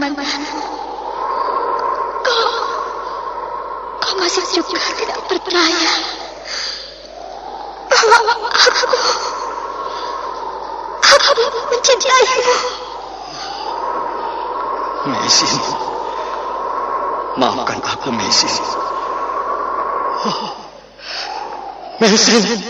Kamandan, kau, kau masih juga tidak percaya bahwa aku, aku mencintaimu. Mesin. Maafkan aku, Mesin. Oh, Mesin.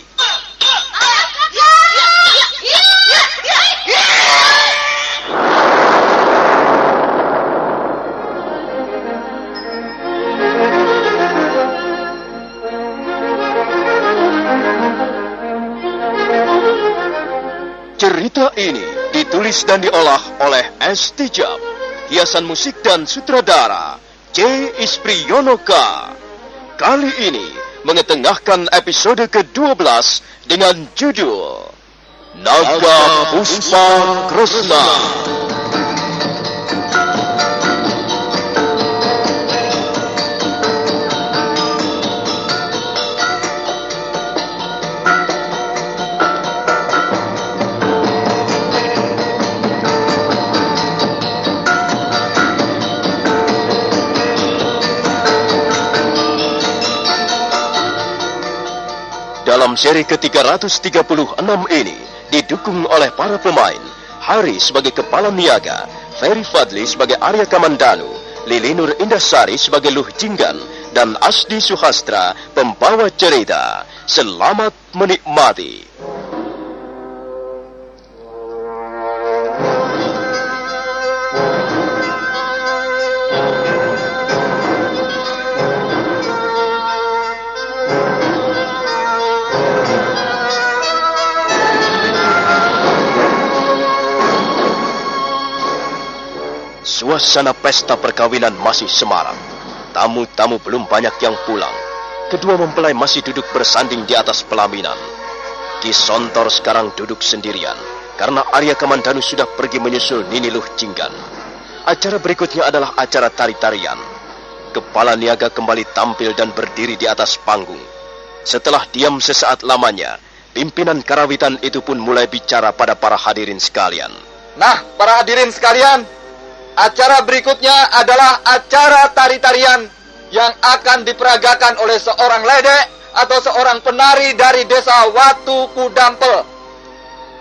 Cerita ini ditulis dan diolah oleh S. Tijab, hiasan musik dan sutradara C. Ispriyonoka. Kali ini mengetengahkan episode ke-12 dengan judul Naga Puspa Krishna. Dalam seri ke-336 ini didukung oleh para pemain Hari sebagai kepala niaga, Ferry Fadli sebagai Arya Kamandanu, Lilinur Indasari sebagai Luh Jinggan, dan Asdi Suhastra pembawa cerita. Selamat menikmati. Suasana pesta perkawinan masih semarak. Tamu-tamu belum banyak yang pulang. Kedua mempelai masih duduk bersanding di atas pelaminan. Ki Sontor sekarang duduk sendirian karena Arya Kamandanu sudah pergi menyusul Nini Luh Jinggan. Acara berikutnya adalah acara tari-tarian. Kepala niaga kembali tampil dan berdiri di atas panggung. Setelah diam sesaat lamanya, pimpinan karawitan itu pun mulai bicara pada para hadirin sekalian. Nah, para hadirin sekalian, acara berikutnya adalah acara tari-tarian yang akan diperagakan oleh seorang ledek atau seorang penari dari desa Watu Kudampel.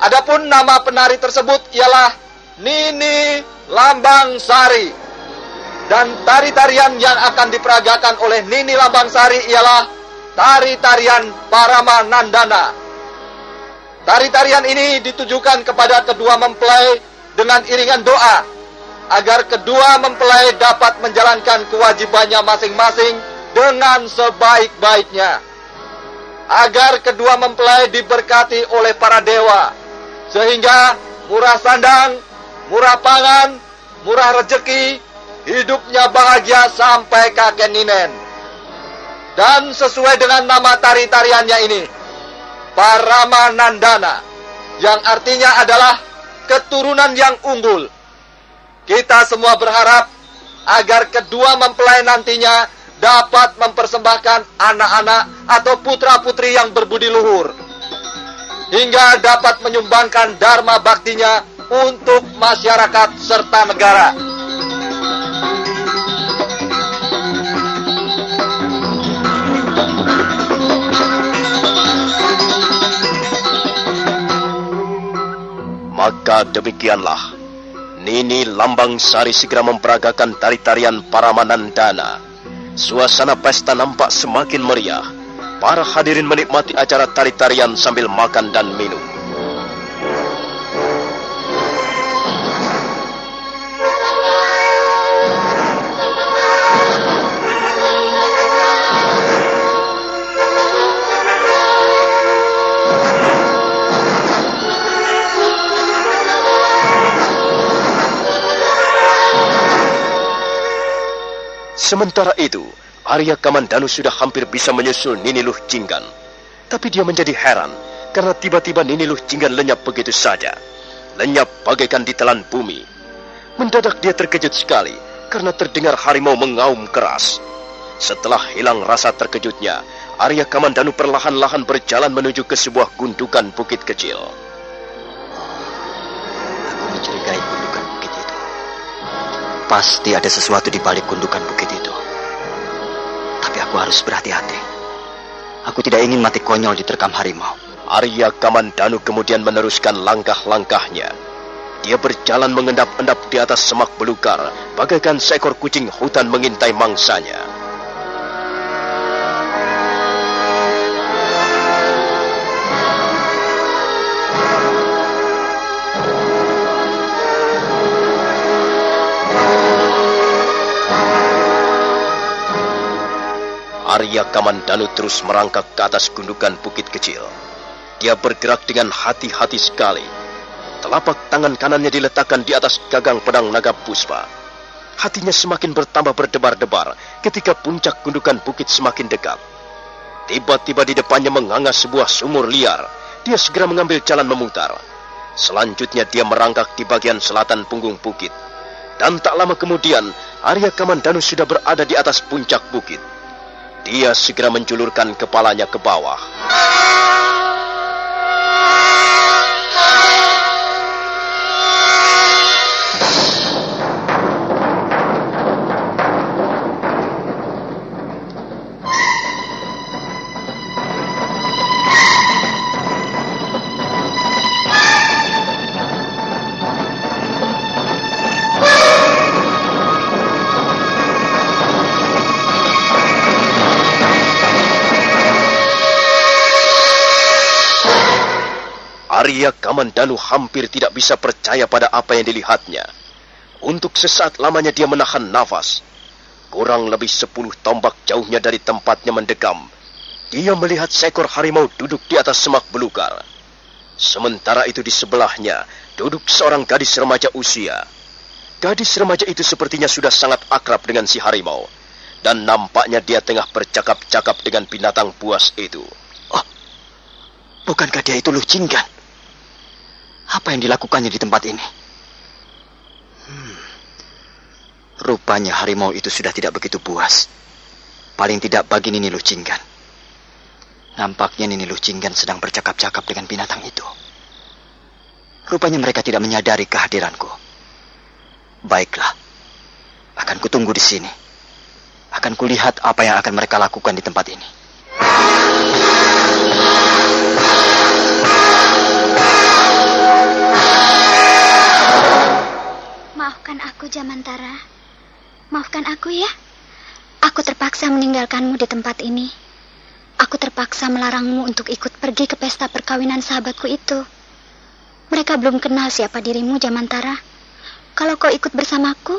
Adapun nama penari tersebut ialah Nini Lambang Sari. Dan tari-tarian yang akan diperagakan oleh Nini Lambang Sari ialah tari-tarian Parama Nandana. Tari-tarian ini ditujukan kepada kedua mempelai dengan iringan doa agar kedua mempelai dapat menjalankan kewajibannya masing-masing dengan sebaik-baiknya. Agar kedua mempelai diberkati oleh para dewa, sehingga murah sandang, murah pangan, murah rejeki, hidupnya bahagia sampai kakek ninen. Dan sesuai dengan nama tari-tariannya ini, Paramanandana yang artinya adalah keturunan yang unggul. Kita semua berharap agar kedua mempelai nantinya dapat mempersembahkan anak-anak atau putra-putri yang berbudi luhur hingga dapat menyumbangkan dharma baktinya untuk masyarakat serta negara. Maka demikianlah, Nini Lambang Sari segera memperagakan tari-tarian Paramanandana. Suasana pesta nampak semakin meriah. Para hadirin menikmati acara tari-tarian sambil makan dan minum. Sementara itu, Arya Kamandanu sudah hampir bisa menyusul Nini Luh Jinggan. Tapi dia menjadi heran karena tiba-tiba Nini Luh Jinggan lenyap begitu saja. Lenyap bagaikan ditelan bumi. Mendadak dia terkejut sekali karena terdengar harimau mengaum keras. Setelah hilang rasa terkejutnya, Arya Kamandanu perlahan-lahan berjalan menuju ke sebuah gundukan bukit kecil. Pasti ada sesuatu di balik gundukan bukit itu. Tapi aku harus berhati-hati. Aku tidak ingin mati konyol diterkam harimau. Arya Kamandanu kemudian meneruskan langkah-langkahnya. Dia berjalan mengendap-endap di atas semak belukar, bagaikan seekor kucing hutan mengintai mangsanya. Arya Kamandanu terus merangkak ke atas gundukan bukit kecil. Dia bergerak dengan hati-hati sekali. Telapak tangan kanannya diletakkan di atas gagang pedang naga puspa. Hatinya semakin bertambah berdebar-debar ketika puncak gundukan bukit semakin dekat. Tiba-tiba di depannya menganga sebuah sumur liar. Dia segera mengambil jalan memutar. Selanjutnya dia merangkak di bagian selatan punggung bukit. Dan tak lama kemudian, Arya Kamandanu sudah berada di atas puncak bukit. Dia segera menjulurkan kepalanya ke bawah. Kamandanu hampir tidak bisa percaya pada apa yang dilihatnya. Untuk sesaat lamanya dia menahan nafas. Kurang lebih sepuluh tombak jauhnya dari tempatnya mendekam. Dia melihat seekor harimau duduk di atas semak belukar. Sementara itu di sebelahnya duduk seorang gadis remaja usia. Gadis remaja itu sepertinya sudah sangat akrab dengan si harimau. Dan nampaknya dia tengah bercakap-cakap dengan binatang buas itu. Oh, bukankah dia itu Jinggan? Apa yang dilakukannya di tempat ini? Hmm. Rupanya harimau itu sudah tidak begitu puas. Paling tidak bagi Nini Luh Jinggan. Nampaknya Nini Luh Jinggan sedang bercakap-cakap dengan binatang itu. Rupanya mereka tidak menyadari kehadiranku. Baiklah. Akan kutunggu di sini. Akan kulihat apa yang akan mereka lakukan di tempat ini. Jamantara. Maafkan aku ya. Aku terpaksa meninggalkanmu di tempat ini. Aku terpaksa melarangmu untuk ikut pergi ke pesta perkawinan sahabatku itu. Mereka belum kenal siapa dirimu, Jamantara. Kalau kau ikut bersamaku,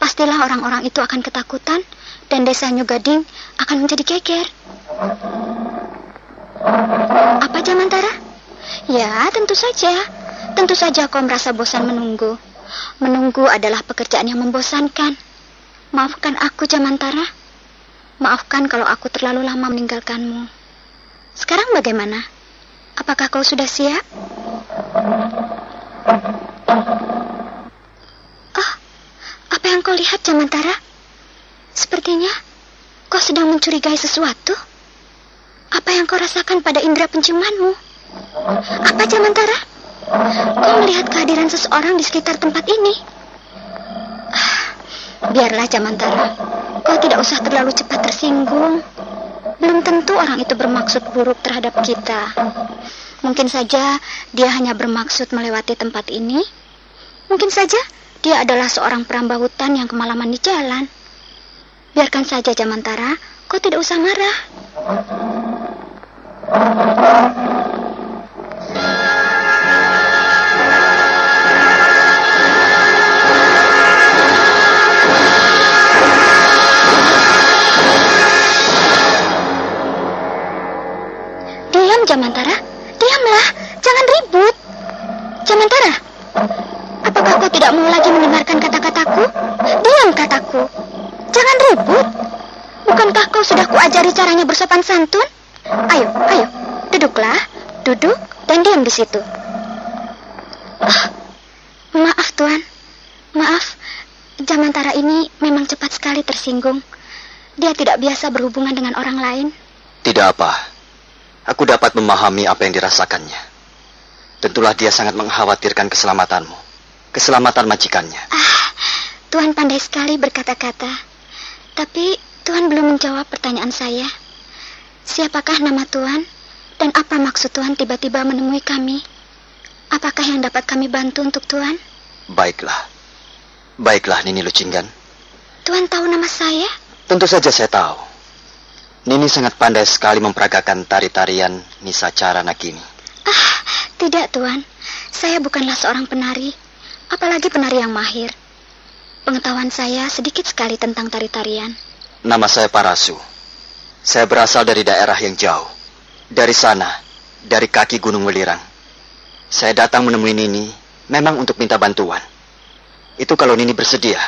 pastilah orang-orang itu akan ketakutan dan desa Nyugading akan menjadi geger. Apa Jamantara? Ya, tentu saja. Tentu saja kau merasa bosan menunggu. Menunggu adalah pekerjaan yang membosankan. Maafkan aku, Jamantara. Maafkan kalau aku terlalu lama meninggalkanmu. Sekarang bagaimana? Apakah kau sudah siap? Oh, apa yang kau lihat, Jamantara? Sepertinya kau sedang mencurigai sesuatu. Apa yang kau rasakan pada indera penciumanmu? Apa, Jamantara? Kau melihat kehadiran seseorang di sekitar tempat ini. Ah, biarlah, Jamantara. Kau tidak usah terlalu cepat tersinggung. Belum tentu orang itu bermaksud buruk terhadap kita. Mungkin saja dia hanya bermaksud melewati tempat ini. Mungkin saja dia adalah seorang perambah hutan yang kemalaman di jalan. Biarkan saja Jamantara, kau tidak usah marah. Di situ. Ah, maaf, Tuan. Maaf. Jamantara ini memang cepat sekali tersinggung. Dia tidak biasa berhubungan dengan orang lain. Tidak apa. Aku dapat memahami apa yang dirasakannya. Tentulah dia sangat mengkhawatirkan keselamatanmu. Keselamatan majikannya. Ah, Tuhan pandai sekali berkata-kata. Tapi Tuhan belum menjawab pertanyaan saya. Siapakah nama Tuhan? Dan apa maksud Tuhan tiba-tiba menemui kami? Apakah yang dapat kami bantu untuk Tuhan? Baiklah. Baiklah, Nini Lucinggan. Tuhan tahu nama saya? Tentu saja saya tahu. Nini sangat pandai sekali memperagakan tari-tarian Nisa Cara Nakini. Ah, tidak Tuhan. Saya bukanlah seorang penari. Apalagi penari yang mahir. Pengetahuan saya sedikit sekali tentang tari-tarian. Nama saya Parasu. Saya berasal dari daerah yang jauh. Dari sana, dari kaki Gunung Welirang. Saya datang menemui Nini memang untuk minta bantuan. Itu kalau Nini bersedia.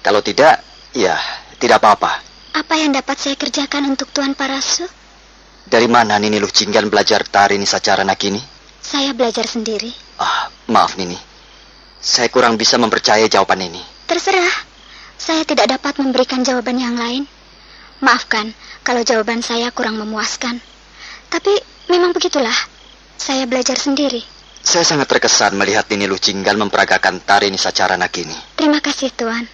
Kalau tidak, ya tidak apa-apa. Apa yang dapat saya kerjakan untuk Tuan Parasu? Dari mana Nini Lucinggan belajar tari Nisa Cara Nakini? Saya belajar sendiri. Ah, maaf Nini. Saya kurang bisa mempercayai jawaban ini. Terserah. Saya tidak dapat memberikan jawaban yang lain. Maafkan kalau jawaban saya kurang memuaskan. Tapi memang begitulah. Saya belajar sendiri. Saya sangat terkesan melihat Nini Lucinggan memperagakan tari Nisa Cara Nakini. Terima kasih Tuan.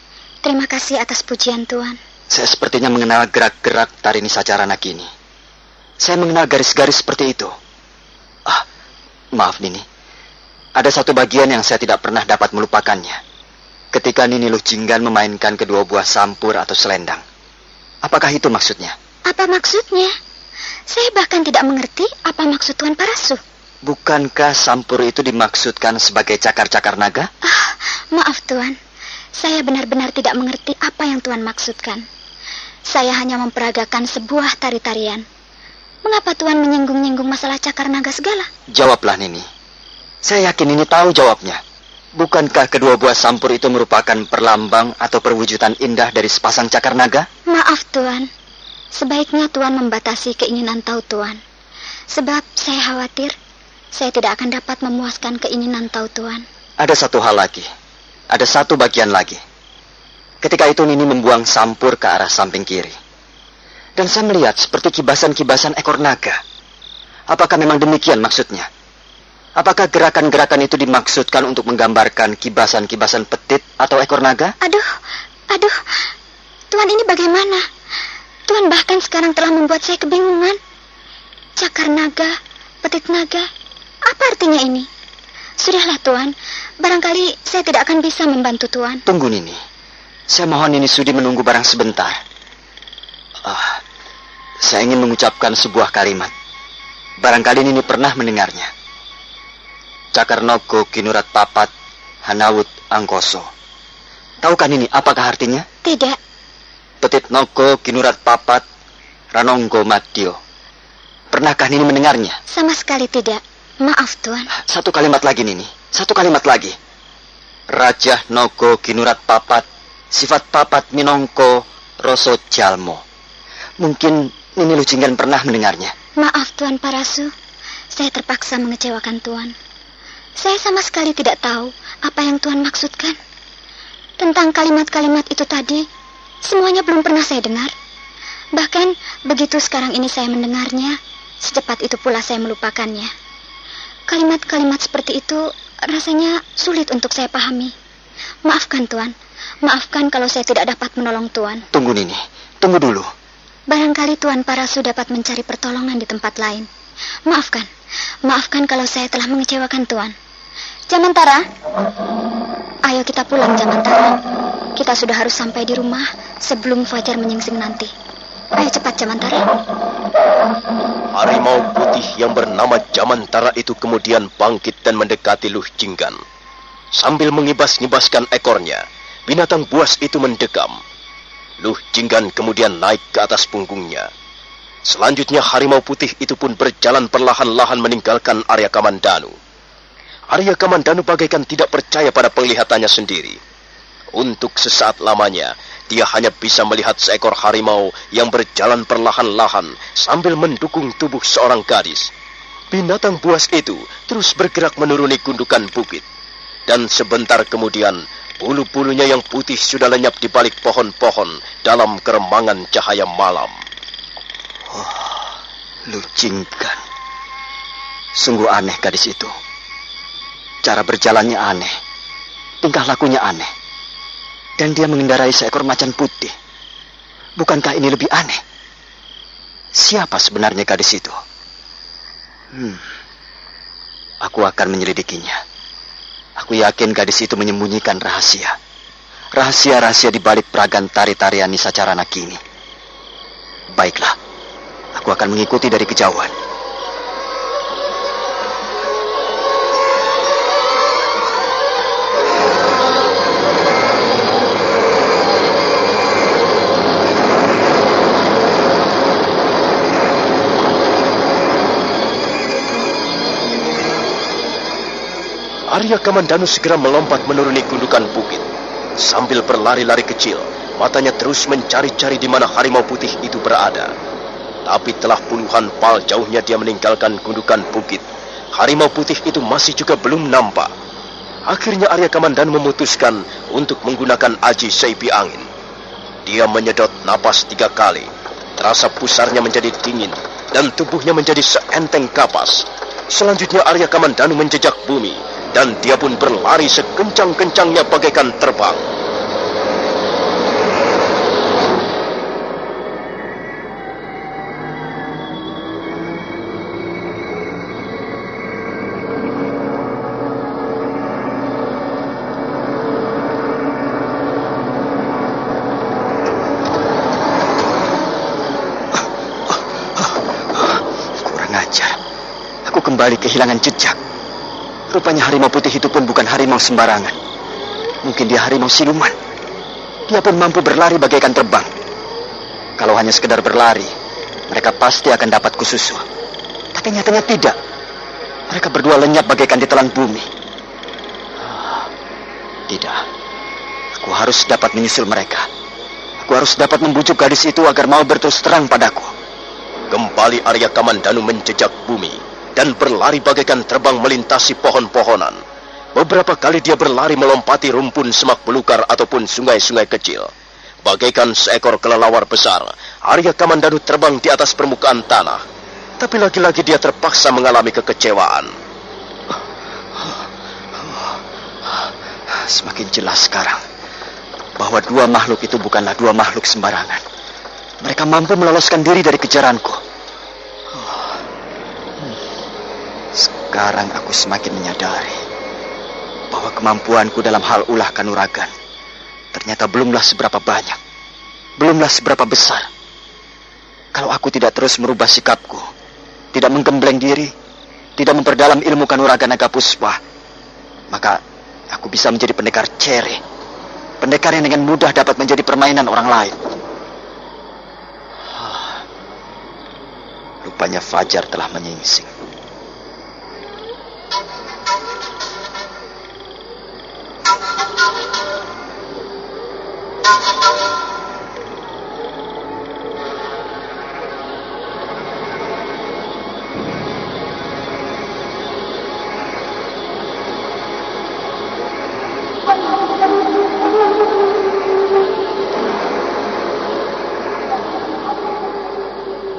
Terima kasih atas pujian Tuan. Saya sepertinya mengenal gerak-gerak tari Nisa Cara Nakini. Saya mengenal garis-garis seperti itu. Ah, maaf Nini. Ada satu bagian yang saya tidak pernah dapat melupakannya. Ketika Nini Lucinggan memainkan kedua buah sampur atau selendang. Apakah itu maksudnya? Apa maksudnya? Saya bahkan tidak mengerti apa maksud Tuan Parasu. Bukankah sampur itu dimaksudkan sebagai cakar-cakar naga? Ah, maaf Tuan. Saya benar-benar tidak mengerti apa yang Tuan maksudkan. Saya hanya memperagakan sebuah tari-tarian. Mengapa Tuan menyinggung-nyinggung masalah cakar naga segala? Jawablah Nini. Saya yakin Nini tahu jawabnya. Bukankah kedua buah sampur itu merupakan perlambang atau perwujudan indah dari sepasang cakar naga? Maaf Tuan. Sebaiknya Tuan membatasi keinginan tahu Tuan. Sebab saya khawatir saya tidak akan dapat memuaskan keinginan tahu Tuan. Ada satu hal lagi. Ada satu bagian lagi. Ketika itu Nini membuang sampur ke arah samping kiri. Dan saya melihat seperti kibasan-kibasan ekor naga. Apakah memang demikian maksudnya? Apakah gerakan-gerakan itu dimaksudkan untuk menggambarkan kibasan-kibasan petit atau ekor naga? Aduh, aduh. Tuan ini bagaimana? Tuan bahkan sekarang telah membuat saya kebingungan. Cakar naga, petit naga. Apa artinya ini? Sudahlah Tuan, barangkali saya tidak akan bisa membantu Tuan. Tunggu Nini. Saya mohon Nini Sudi menunggu barang sebentar. Ah, saya ingin mengucapkan sebuah kalimat. Barangkali Nini pernah mendengarnya. Cakar Nogo Kinurat Papat Hanawut Angkoso. Tahukah Nini apakah artinya? Tidak, Petit Nogo Kinurat Papat Ranonggo Matio. Pernahkah Nini mendengarnya? sama sekali tidak. Maaf Tuan. Satu kalimat lagi Nini. Satu kalimat lagi. Raja Nogo Kinurat Papat Sifat Papat Minongko Roso Jalmo. Mungkin Nini Lucinggan pernah mendengarnya. Maaf Tuan Parasu. saya terpaksa mengecewakan Tuan. Saya sama sekali tidak tahu apa yang Tuan maksudkan. Tentang kalimat-kalimat itu tadi, semuanya belum pernah saya dengar. Bahkan begitu sekarang ini saya mendengarnya, secepat itu pula saya melupakannya. Kalimat-kalimat seperti itu rasanya sulit untuk saya pahami. Maafkan Tuan, maafkan kalau saya tidak dapat menolong Tuan. Tunggu Nini, tunggu dulu. Barangkali Tuan Parasu dapat mencari pertolongan di tempat lain. Maafkan, maafkan kalau saya telah mengecewakan Tuan. Jamantara, ayo kita pulang Jamantara. Kita sudah harus sampai di rumah sebelum fajar menyingsing nanti. Ayo cepat Jamantara. Harimau putih yang bernama Jamantara itu kemudian bangkit dan mendekati Luh Jinggan. Sambil mengibas-ngibaskan ekornya, binatang buas itu mendekam. Luh Jinggan kemudian naik ke atas punggungnya. Selanjutnya harimau putih itu pun berjalan perlahan-lahan meninggalkan area Kamandanu. Arya Kamandanu bagaikan tidak percaya pada penglihatannya sendiri. Untuk sesaat lamanya, dia hanya bisa melihat seekor harimau yang berjalan perlahan-lahan sambil mendukung tubuh seorang gadis. Binatang buas itu terus bergerak menuruni gundukan bukit. Dan sebentar kemudian, bulu-bulunya yang putih sudah lenyap di balik pohon-pohon dalam keremangan cahaya malam. Oh, lucingkan. Sungguh aneh gadis itu. Cara berjalannya aneh. Tingkah lakunya aneh. Dan dia mengendarai seekor macan putih. Bukankah ini lebih aneh? Siapa sebenarnya gadis itu? Hmm. Aku akan menyelidikinya. Aku yakin gadis itu menyembunyikan rahasia. Rahasia-rahasia di balik peragan tari-tarian Nisa Carana kini. Baiklah, aku akan mengikuti dari kejauhan. Arya Kamandanu segera melompat menuruni gundukan bukit. Sambil berlari-lari kecil, matanya terus mencari-cari di mana harimau putih itu berada. Tapi telah puluhan pal jauhnya dia meninggalkan gundukan bukit. Harimau putih itu masih juga belum nampak. Akhirnya Arya Kamandanu memutuskan untuk menggunakan aji seipi angin. Dia menyedot napas tiga kali. Terasa pusarnya menjadi dingin dan tubuhnya menjadi seenteng kapas. Selanjutnya Arya Kamandanu menjejak bumi dan dia pun berlari sekencang-kencangnya bagaikan terbang. Kurang ajar. Aku kembali kehilangan jejak. Rupanya harimau putih itu pun bukan harimau sembarangan. Mungkin dia harimau siluman. Dia pun mampu berlari bagaikan terbang. Kalau hanya sekedar berlari, mereka pasti akan dapat kususu. Tapi nyatanya tidak. Mereka berdua lenyap bagaikan ditelan bumi. Ah, tidak. Aku harus dapat menyusul mereka. Aku harus dapat membujuk gadis itu agar mau berterus terang padaku. Kembali Arya Kamandanu menjejak bumi dan berlari bagaikan terbang melintasi pohon-pohonan. Beberapa kali dia berlari melompati rumpun semak belukar ataupun sungai-sungai kecil. Bagaikan seekor kelelawar besar, Arya Kamandanu terbang di atas permukaan tanah. Tapi lagi-lagi dia terpaksa mengalami kekecewaan. Semakin jelas sekarang bahwa dua makhluk itu bukanlah dua makhluk sembarangan. Mereka mampu meloloskan diri dari kejaranku. Sekarang aku semakin menyadari bahwa kemampuanku dalam hal ulah kanuragan ternyata belumlah seberapa banyak, belumlah seberapa besar. Kalau aku tidak terus merubah sikapku, tidak menggembleng diri, tidak memperdalam ilmu kanuragan naga puspa, maka aku bisa menjadi pendekar cere, pendekar yang dengan mudah dapat menjadi permainan orang lain. Rupanya Fajar telah menyingsing.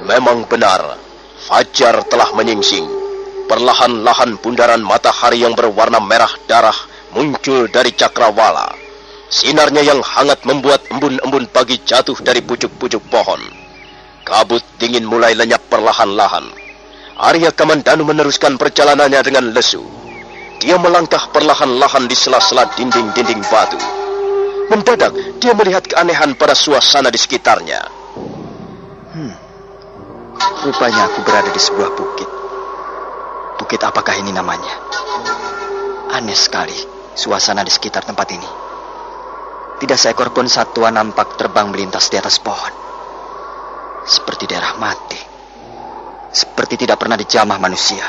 Memang benar, Fajar telah menyingsing. Perlahan-lahan bundaran matahari yang berwarna merah darah muncul dari cakrawala. Sinarnya yang hangat membuat embun-embun pagi jatuh dari pucuk-pucuk pohon. Kabut dingin mulai lenyap perlahan-lahan. Arya Kamandanu meneruskan perjalanannya dengan lesu. Dia melangkah perlahan-lahan di sela-sela dinding-dinding batu. Mendadak, dia melihat keanehan pada suasana di sekitarnya. Hmm. Rupanya aku berada di sebuah bukit. Bukit apakah ini namanya? Aneh sekali suasana di sekitar tempat ini. Tidak seekor pun satwa nampak terbang melintas di atas pohon. Seperti daerah mati. Seperti tidak pernah dijamah manusia.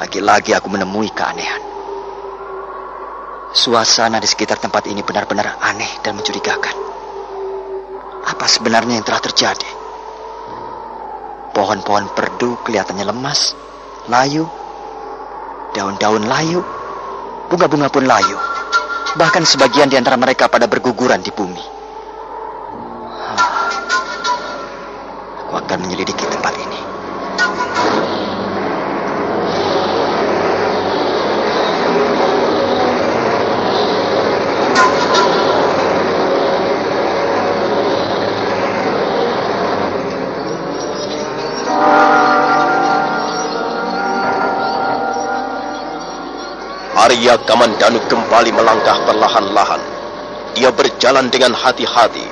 Lagi-lagi aku menemui keanehan. Suasana di sekitar tempat ini benar-benar aneh dan mencurigakan. Apa sebenarnya yang telah terjadi? Pohon-pohon perdu kelihatannya lemas, layu, daun-daun layu, bunga-bunga pun layu. Bahkan sebagian di antara mereka pada berguguran di bumi. Aku akan menyelidiki tempat Arya Kamandanu kembali melangkah perlahan-lahan. Dia berjalan dengan hati-hati,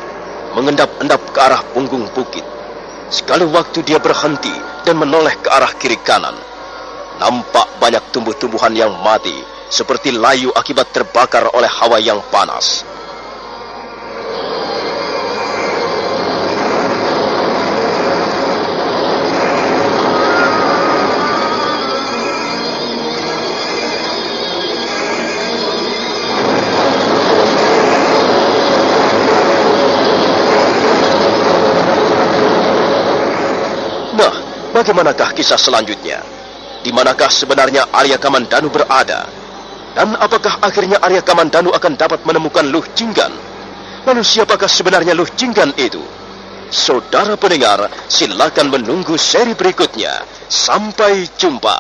mengendap-endap ke arah punggung bukit. Sekali waktu dia berhenti dan menoleh ke arah kiri kanan. Nampak banyak tumbuh-tumbuhan yang mati, seperti layu akibat terbakar oleh hawa yang panas. Bagaimanakah kisah selanjutnya? Di manakah sebenarnya Arya Kamandanu berada? Dan apakah akhirnya Arya Kamandanu akan dapat menemukan Luh Jinggan? Lalu siapakah sebenarnya Luh Jinggan itu? Saudara pendengar, silakan menunggu seri berikutnya. Sampai jumpa.